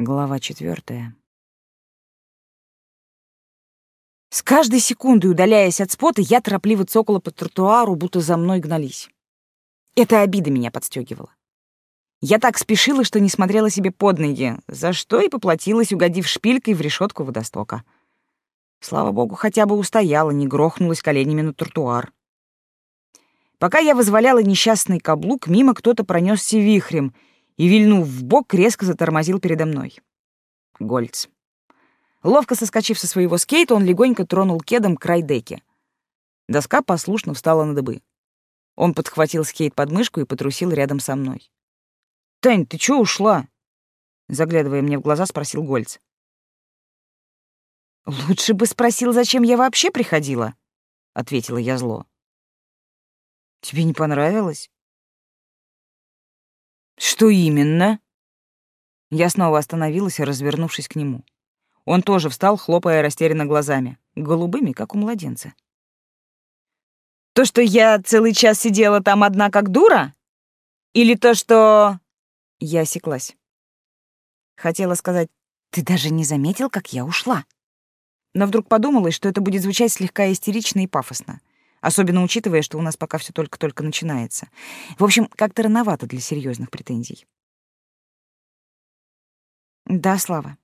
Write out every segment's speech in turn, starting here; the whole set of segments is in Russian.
Глава четвертая. С каждой секундой, удаляясь от спота, я торопливо цокала по тротуару, будто за мной гнались. Эта обида меня подстегивала. Я так спешила, что не смотрела себе под ноги, за что и поплатилась, угодив шпилькой в решетку водостока. Слава богу, хотя бы устояла, не грохнулась коленями на тротуар. Пока я вызволяла несчастный каблук, мимо кто-то пронесся вихрем — и, вильнув в бок, резко затормозил передо мной. Гольц. Ловко соскочив со своего скейта, он легонько тронул кедом край деки. Доска послушно встала на дыбы. Он подхватил скейт под мышку и потрусил рядом со мной. «Тань, ты чё ушла?» Заглядывая мне в глаза, спросил Гольц. «Лучше бы спросил, зачем я вообще приходила», — ответила я зло. «Тебе не понравилось?» «Что именно?» Я снова остановилась, развернувшись к нему. Он тоже встал, хлопая растерянно глазами, голубыми, как у младенца. «То, что я целый час сидела там одна как дура? Или то, что...» Я осеклась. Хотела сказать, «Ты даже не заметил, как я ушла?» Но вдруг подумалось, что это будет звучать слегка истерично и пафосно особенно учитывая, что у нас пока все только-только начинается. В общем, как-то рановато для серьезных претензий. Да, Слава,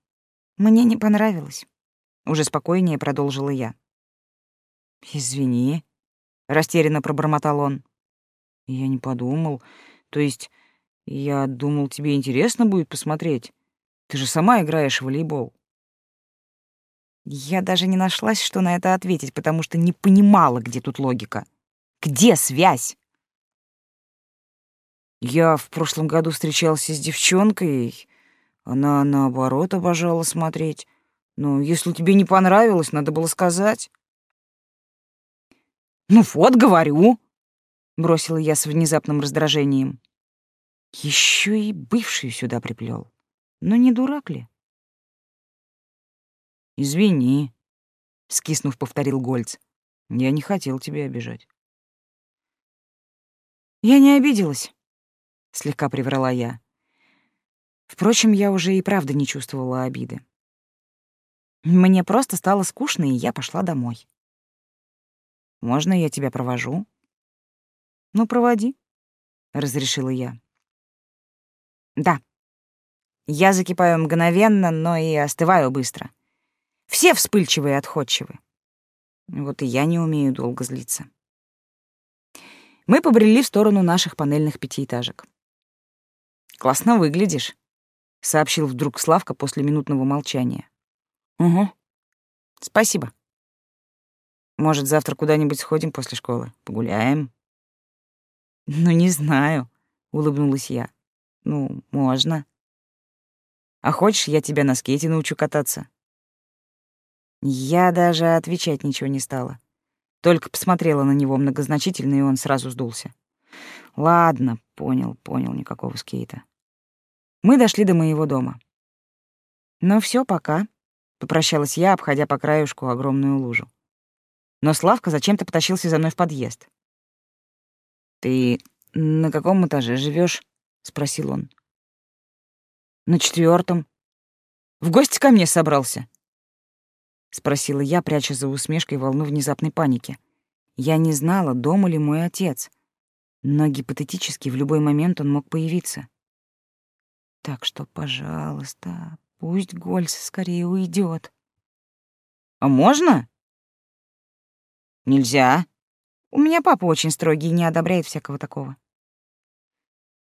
мне не понравилось. Уже спокойнее продолжила я. Извини, растерянно пробормотал он. Я не подумал. То есть, я думал, тебе интересно будет посмотреть. Ты же сама играешь в волейбол. Я даже не нашлась, что на это ответить, потому что не понимала, где тут логика. Где связь? Я в прошлом году встречался с девчонкой, она, наоборот, обожала смотреть. Но если тебе не понравилось, надо было сказать. «Ну вот, говорю», — бросила я с внезапным раздражением. Еще и бывший сюда приплел. Ну не дурак ли? «Извини», — скиснув, повторил Гольц. «Я не хотел тебя обижать». «Я не обиделась», — слегка приврала я. Впрочем, я уже и правда не чувствовала обиды. Мне просто стало скучно, и я пошла домой. «Можно я тебя провожу?» «Ну, проводи», — разрешила я. «Да. Я закипаю мгновенно, но и остываю быстро. Все вспыльчивые и отходчивы. Вот и я не умею долго злиться. Мы побрели в сторону наших панельных пятиэтажек. «Классно выглядишь», — сообщил вдруг Славка после минутного молчания. «Угу. Спасибо. Может, завтра куда-нибудь сходим после школы? Погуляем?» «Ну, не знаю», — улыбнулась я. «Ну, можно. А хочешь, я тебя на скейте научу кататься?» Я даже отвечать ничего не стала. Только посмотрела на него многозначительно, и он сразу сдулся. Ладно, понял, понял, никакого скейта. Мы дошли до моего дома. Ну все, пока, попрощалась я, обходя по краюшку огромную лужу. Но Славка зачем-то потащился за мной в подъезд. Ты на каком этаже живешь? спросил он. На четвертом. В гости ко мне собрался спросила я, пряча за усмешкой волну внезапной паники. Я не знала, дома ли мой отец, но гипотетически в любой момент он мог появиться. Так что, пожалуйста, пусть Гольц скорее уйдет. А можно? Нельзя. У меня папа очень строгий и не одобряет всякого такого.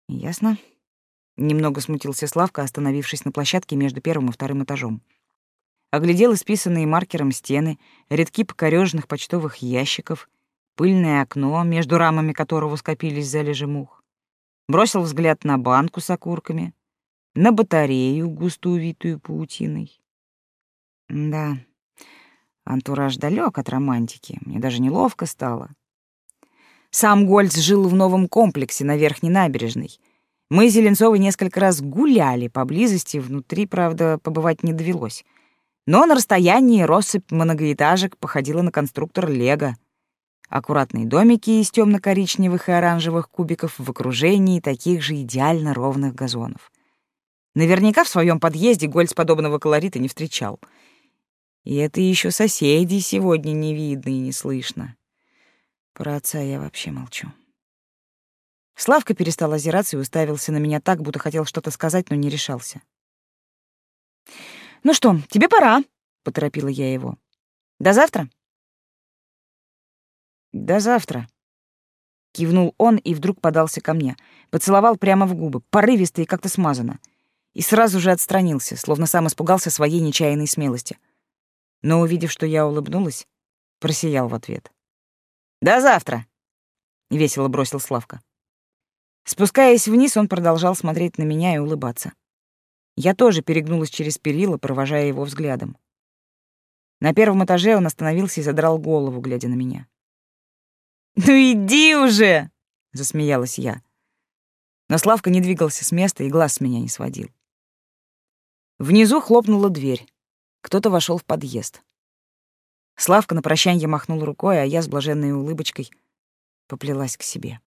Ясно. Немного смутился Славка, остановившись на площадке между первым и вторым этажом оглядел исписанные маркером стены, редки покорёженных почтовых ящиков, пыльное окно, между рамами которого скопились залежи мух. Бросил взгляд на банку с окурками, на батарею, густо увитую паутиной. Да, антураж далек от романтики, мне даже неловко стало. Сам Гольц жил в новом комплексе на Верхней набережной. Мы с Зеленцовой несколько раз гуляли поблизости, внутри, правда, побывать не довелось — но на расстоянии россыпь многоэтажек походила на конструктор Лего. Аккуратные домики из темно-коричневых и оранжевых кубиков в окружении таких же идеально ровных газонов. Наверняка в своем подъезде Гольц подобного колорита не встречал. И это еще соседей сегодня не видно и не слышно. Про отца я вообще молчу. Славка перестал озираться и уставился на меня так, будто хотел что-то сказать, но не решался. «Ну что, тебе пора», — поторопила я его. «До завтра?» «До завтра», — кивнул он и вдруг подался ко мне, поцеловал прямо в губы, порывисто и как-то смазанно, и сразу же отстранился, словно сам испугался своей нечаянной смелости. Но, увидев, что я улыбнулась, просиял в ответ. «До завтра!» — весело бросил Славка. Спускаясь вниз, он продолжал смотреть на меня и улыбаться. Я тоже перегнулась через перила, провожая его взглядом. На первом этаже он остановился и задрал голову, глядя на меня. «Ну иди уже!» — засмеялась я. Но Славка не двигался с места и глаз с меня не сводил. Внизу хлопнула дверь. Кто-то вошел в подъезд. Славка на прощанье махнул рукой, а я с блаженной улыбочкой поплелась к себе.